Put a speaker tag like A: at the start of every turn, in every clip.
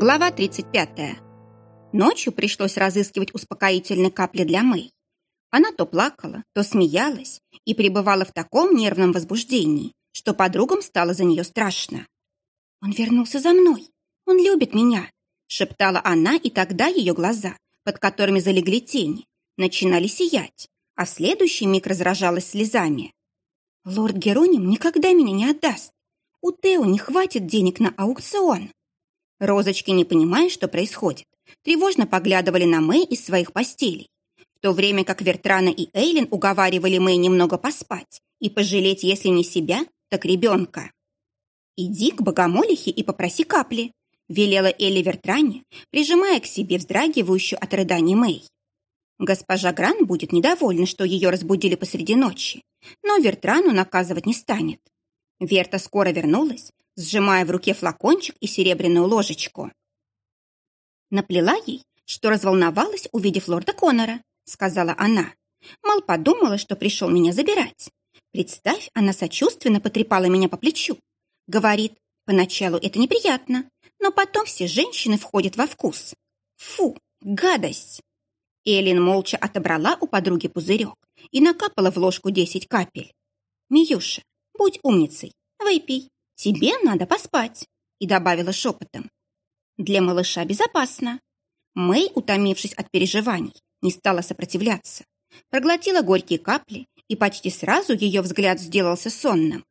A: Глава 35. Ночью пришлось разыскивать успокоительные капли для Мэй. Она то плакала, то смеялась и пребывала в таком нервном возбуждении, что подругам стало за нее страшно. «Он вернулся за мной. Он любит меня», — шептала она, и тогда ее глаза, под которыми залегли тени, начинали сиять, а в следующий миг разражалась слезами. «Лорд Героним никогда меня не отдаст. У Тео не хватит денег на аукцион». Розочки, не понимая, что происходит, тревожно поглядывали на Мэй из своих постелей, в то время как Вертрана и Эйлин уговаривали Мэй немного поспать и пожалеть, если не себя, так ребенка. «Иди к богомолихе и попроси капли», велела Элли Вертране, прижимая к себе вздрагивающую от рыданий Мэй. Госпожа Гран будет недовольна, что ее разбудили посреди ночи, но Вертрану наказывать не станет. Верта скоро вернулась, сжимая в руке флакончик и серебряную ложечку. Наплела ей, что разволновалась, увидев лорда Коннора, сказала она. Мол, подумала, что пришел меня забирать. Представь, она сочувственно потрепала меня по плечу. Говорит, поначалу это неприятно, но потом все женщины входят во вкус. Фу, гадость! Элин молча отобрала у подруги пузырек и накапала в ложку десять капель. «Миюша, будь умницей, выпей, «Тебе надо поспать», и добавила шепотом. «Для малыша безопасно». Мэй, утомившись от переживаний, не стала сопротивляться. Проглотила горькие капли, и почти сразу ее взгляд сделался сонным.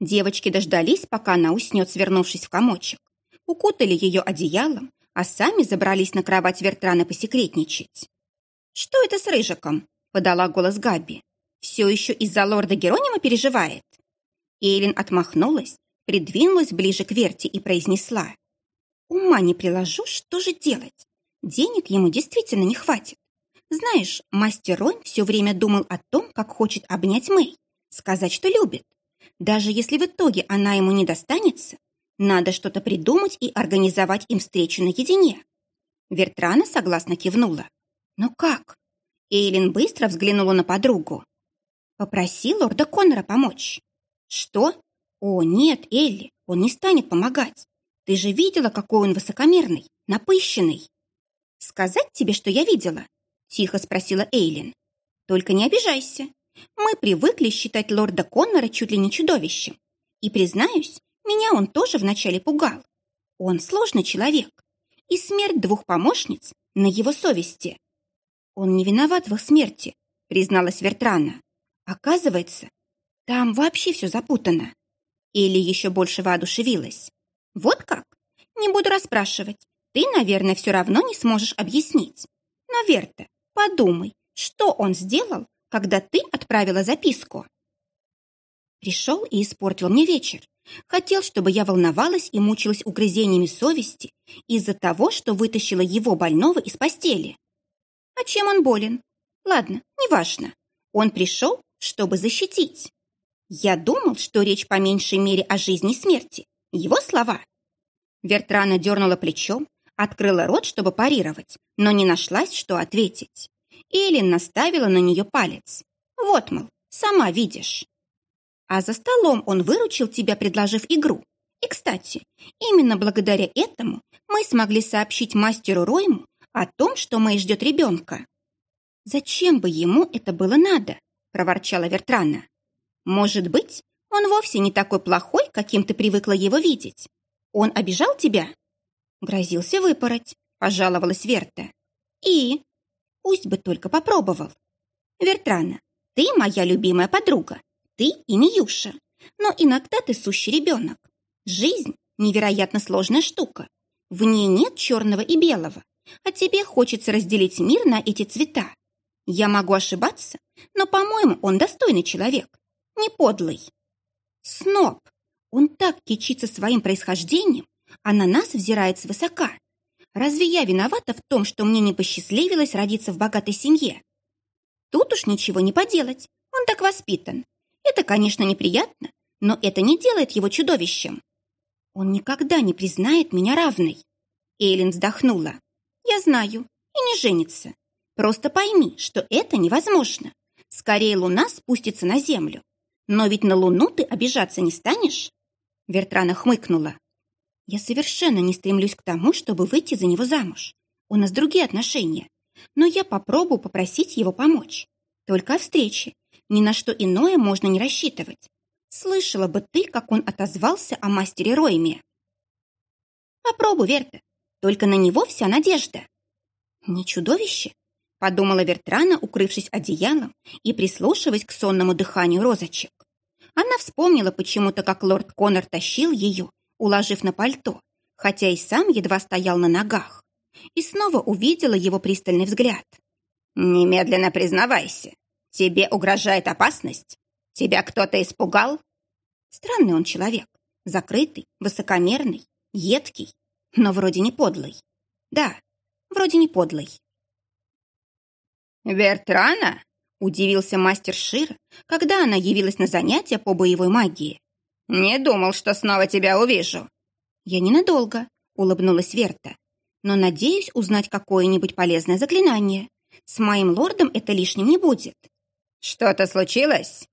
A: Девочки дождались, пока она уснет, свернувшись в комочек. Укутали ее одеялом, а сами забрались на кровать Вертрана посекретничать. «Что это с Рыжиком?» — подала голос Габи. «Все еще из-за лорда Геронима переживает?» Эйлин отмахнулась придвинулась ближе к Верте и произнесла. «Ума не приложу, что же делать? Денег ему действительно не хватит. Знаешь, мастер Ройн все время думал о том, как хочет обнять Мэй, сказать, что любит. Даже если в итоге она ему не достанется, надо что-то придумать и организовать им встречу наедине». Вертрана согласно кивнула. «Но как?» Эйлин быстро взглянула на подругу. «Попроси лорда Коннора помочь». «Что?» «О, нет, Элли, он не станет помогать. Ты же видела, какой он высокомерный, напыщенный». «Сказать тебе, что я видела?» — тихо спросила Эйлин. «Только не обижайся. Мы привыкли считать лорда Коннора чуть ли не чудовищем. И, признаюсь, меня он тоже вначале пугал. Он сложный человек. И смерть двух помощниц на его совести. Он не виноват в их смерти, призналась Вертрана. Оказывается, там вообще все запутано. Или еще больше воодушевилась. Вот как? Не буду расспрашивать. Ты, наверное, все равно не сможешь объяснить. Но, Верта, подумай, что он сделал, когда ты отправила записку? Пришел и испортил мне вечер. Хотел, чтобы я волновалась и мучилась угрызениями совести из-за того, что вытащила его больного из постели. А чем он болен? Ладно, неважно. Он пришел, чтобы защитить. Я думал, что речь по меньшей мере о жизни и смерти. Его слова. Вертрана дернула плечом, открыла рот, чтобы парировать, но не нашлась, что ответить. Эллен наставила на нее палец. Вот, мол, сама видишь. А за столом он выручил тебя, предложив игру. И, кстати, именно благодаря этому мы смогли сообщить мастеру Ройму о том, что Мэй ждет ребенка. «Зачем бы ему это было надо?» – проворчала Вертрана. Может быть, он вовсе не такой плохой, каким ты привыкла его видеть. Он обижал тебя? Грозился выпороть, пожаловалась Верта. И? Пусть бы только попробовал. Вертрана, ты моя любимая подруга. Ты и Миюша. Но иногда ты сущий ребенок. Жизнь – невероятно сложная штука. В ней нет черного и белого. А тебе хочется разделить мир на эти цвета. Я могу ошибаться, но, по-моему, он достойный человек не подлый. Сноб. Он так кичится своим происхождением, а на нас взирает свысока. Разве я виновата в том, что мне не посчастливилось родиться в богатой семье? Тут уж ничего не поделать, он так воспитан. Это, конечно, неприятно, но это не делает его чудовищем. Он никогда не признает меня равной. Эйлин вздохнула. Я знаю, и не женится. Просто пойми, что это невозможно. Скорее луна спустится на землю, но ведь на Луну ты обижаться не станешь?» Вертрана хмыкнула. Я совершенно не стремлюсь к тому, чтобы выйти за него замуж. У нас другие отношения. Но я попробую попросить его помочь. Только о встрече. Ни на что иное можно не рассчитывать. Слышала бы ты, как он отозвался о мастере Ройме. Попробуй, Верта. Только на него вся надежда. Не чудовище? Подумала Вертрана, укрывшись одеялом и прислушиваясь к сонному дыханию розочек. Она вспомнила почему-то, как лорд Коннор тащил ее, уложив на пальто, хотя и сам едва стоял на ногах. И снова увидела его пристальный взгляд. «Немедленно признавайся. Тебе угрожает опасность? Тебя кто-то испугал?» Странный он человек. Закрытый, высокомерный, едкий, но вроде не подлый. Да, вроде не подлый.
B: «Вертрана?» – удивился мастер Шир, когда она явилась на занятия по боевой магии. «Не думал, что снова тебя увижу».
A: «Я ненадолго», – улыбнулась Верта. «Но надеюсь узнать какое-нибудь полезное заклинание. С моим лордом это лишним не будет».
B: «Что-то случилось?»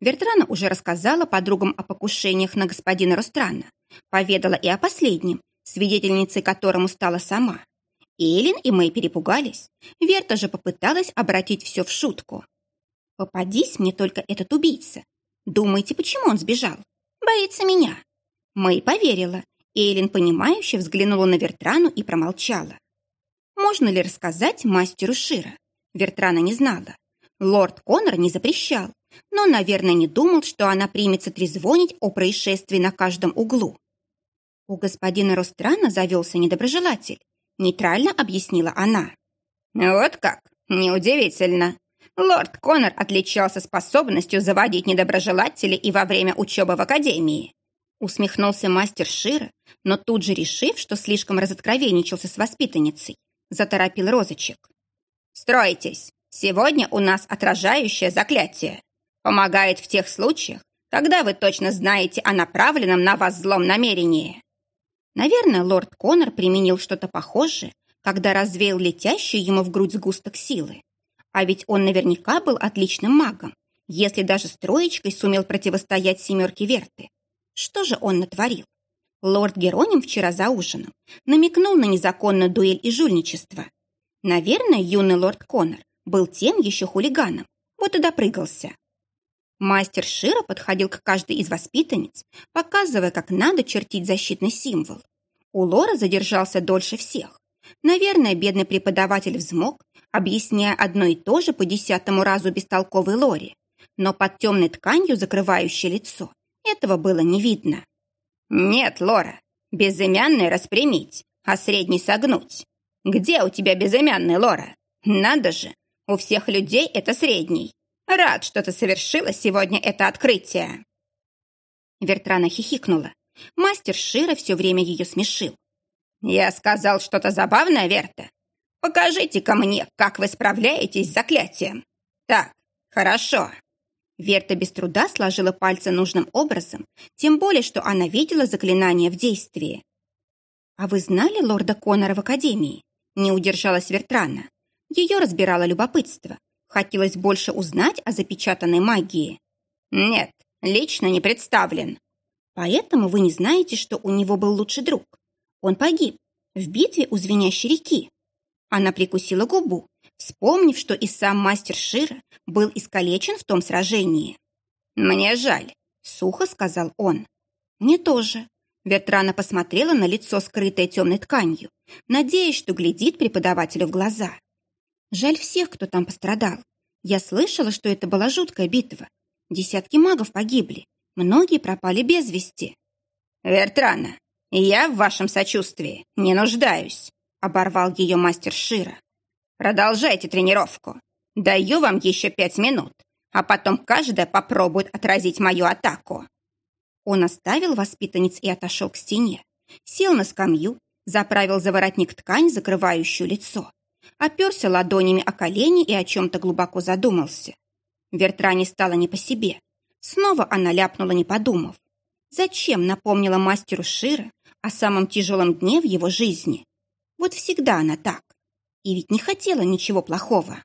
A: Вертрана уже рассказала подругам о покушениях на господина Ространа, поведала и о последнем, свидетельницей которому стала сама. Эллен и Мэй перепугались. Верта же попыталась обратить все в шутку. «Попадись мне только этот убийца. Думаете, почему он сбежал? Боится меня». Мэй поверила. Эйлин, понимающе взглянула на Вертрану и промолчала. Можно ли рассказать мастеру Шира? Вертрана не знала. Лорд Коннор не запрещал, но, наверное, не думал, что она примется трезвонить о происшествии на каждом углу. У господина Ространа завелся недоброжелатель, нейтрально объяснила она.
B: Вот как? Неудивительно. Лорд Коннор отличался способностью заводить недоброжелателей и во время учебы в академии.
A: Усмехнулся мастер Шира, но тут же решив, что слишком разоткровенничался с воспитанницей, заторопил розочек.
B: «Стройтесь! Сегодня у нас отражающее заклятие. Помогает в тех случаях, когда вы точно знаете о направленном на вас злом намерении.
A: Наверное, лорд Коннор применил что-то похожее, когда развеял летящий ему в грудь сгусток силы. А ведь он наверняка был отличным магом, если даже с троечкой сумел противостоять семерке Верты. Что же он натворил? Лорд Героним вчера за ужином намекнул на незаконную дуэль и жульничество. Наверное, юный лорд Коннор был тем еще хулиганом, вот и допрыгался. Мастер Шира подходил к каждой из воспитанниц, показывая, как надо чертить защитный символ. У Лора задержался дольше всех. Наверное, бедный преподаватель взмок, объясняя одно и то же по десятому разу бестолковой Лоре. Но под темной тканью, закрывающей лицо, этого было не видно.
B: «Нет, Лора, безымянный распрямить, а средний согнуть. Где у тебя безымянный, Лора? Надо же, у всех людей это средний. Рад, что ты совершила сегодня это открытие!»
A: Вертрана хихикнула. Мастер Шира все время ее смешил.
B: «Я сказал что-то забавное, Верта? Покажите-ка мне, как вы справляетесь с заклятием. Так, хорошо».
A: Верта без труда сложила пальцы нужным образом, тем более, что она видела заклинание в действии. «А вы знали лорда Коннора в Академии?» Не удержалась Вертрана. Ее разбирало любопытство. Хотелось больше узнать о запечатанной магии.
B: Нет, лично не представлен.
A: Поэтому вы не знаете, что у него был лучший друг. Он погиб в битве у звенящей реки. Она прикусила губу, вспомнив, что и сам мастер Шира был искалечен в том сражении.
B: «Мне жаль», — сухо сказал он.
A: «Мне тоже». Вертрана посмотрела на лицо, скрытое темной тканью, надеясь, что глядит преподавателю в глаза. Жаль всех, кто там пострадал. Я слышала, что это была жуткая битва. Десятки магов погибли, многие пропали без вести.
B: «Вертрана, я в вашем сочувствии не нуждаюсь», — оборвал ее мастер Шира. «Продолжайте тренировку. Даю вам еще пять минут, а потом каждая попробует отразить мою атаку».
A: Он оставил воспитанниц и отошел к стене, сел на скамью, заправил за воротник ткань, закрывающую лицо оперся ладонями о колени и о чем-то глубоко задумался. Вертране стало не по себе. Снова она ляпнула, не подумав. Зачем напомнила мастеру Шира о самом тяжелом дне в его жизни? Вот всегда она так. И ведь не хотела ничего плохого.